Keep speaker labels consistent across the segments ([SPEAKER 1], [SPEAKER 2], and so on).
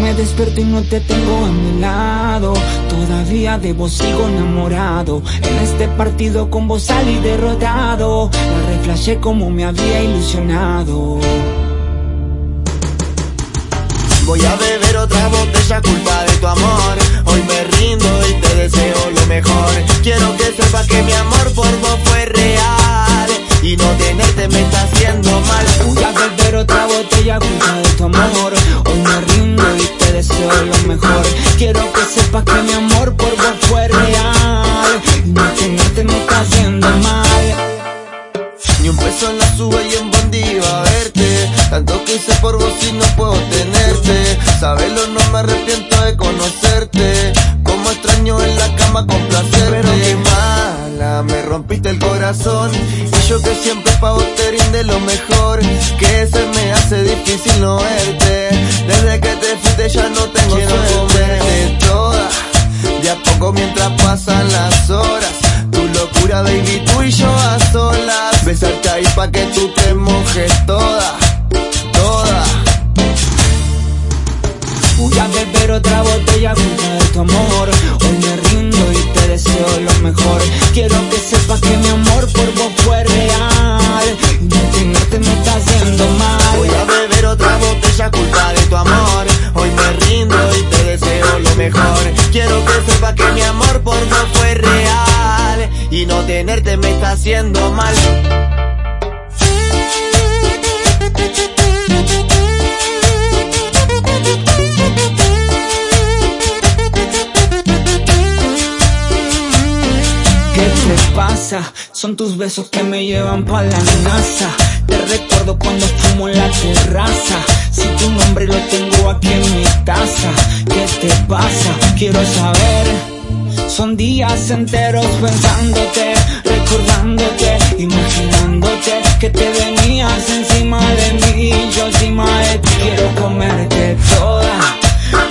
[SPEAKER 1] Me despierto y no te tengo a mi lado. Todavía de vos sigo enamorado. En este partido con vos salí derrotado. La reflashé como me había ilusionado.
[SPEAKER 2] Voy a beber otra botella culpa de tu amor. Hoy me rindo y te deseo lo mejor. Quiero que sepas que mi amor por vos fue real. Y no tenerte me está haciendo mal.
[SPEAKER 1] Voy a beber otra botella culpa de tu amor Quiero que sepas que mi amor por vos fue real. Y no tenerte me está haciendo mal.
[SPEAKER 2] Ni un peso en la sube y en Bondi a verte. Tanto que hice por vos y no puedo tenerte. Sabelo, no me arrepiento de conocerte. Como extraño en la cama complacerte. Pero qué mala, me rompiste el corazón. Y yo que siempre pa' vos rinde lo mejor. Que se me hace difícil no verte pasan las horas. Tu locura baby, tú y yo a solas. Besarte ahí pa' que tú te mojes toda Toda.
[SPEAKER 1] Voy a beber otra botella culpa de tu amor. Hoy me rindo y te deseo lo mejor. Quiero que sepas que mi amor por tenerte me está haciendo mal ¿Qué te pasa? Son tus besos que me llevan pa' la NASA Te recuerdo cuando fumo en la terraza Si tu nombre lo tengo aquí en mi taza ¿Qué te pasa? Quiero saber Son días enteros pensándote Recordándote Imaginándote Que te venías encima de mí. Yo encima de ti Quiero comerte toda.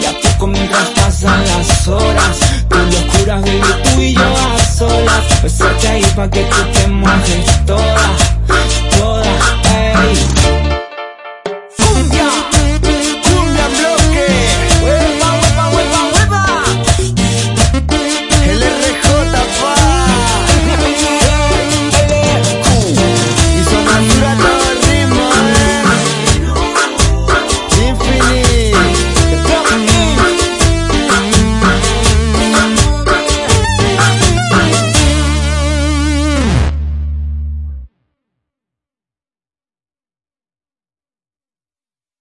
[SPEAKER 1] Y a poco mientras pasan las horas Tu locura, baby, tú y yo a solas. Besarte ahí pa' que tú te mojes toda